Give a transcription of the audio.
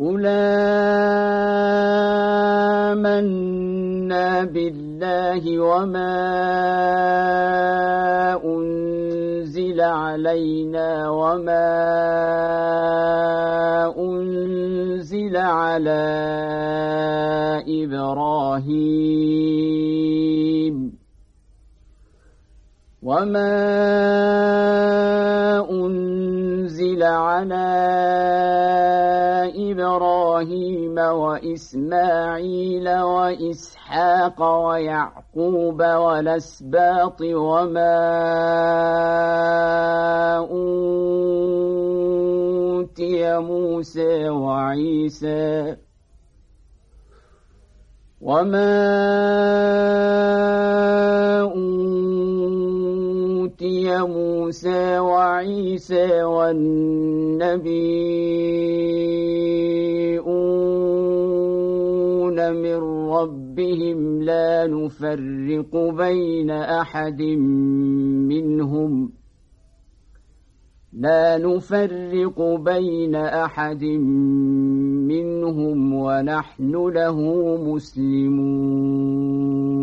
قل آمنا بالله وما أنزل علينا وما أنزل على إبراهيم وما أنزل على إبراهيم وإسماعيل وإسحاق ويعقوب والأسباط وما أوتي موسى وعيسى وما أوتي موسى وعيسى والنبيون من ربهم لا نفرق بين أحد منهم. لا نفرق بين أحد منهم ونحن له مسلمون.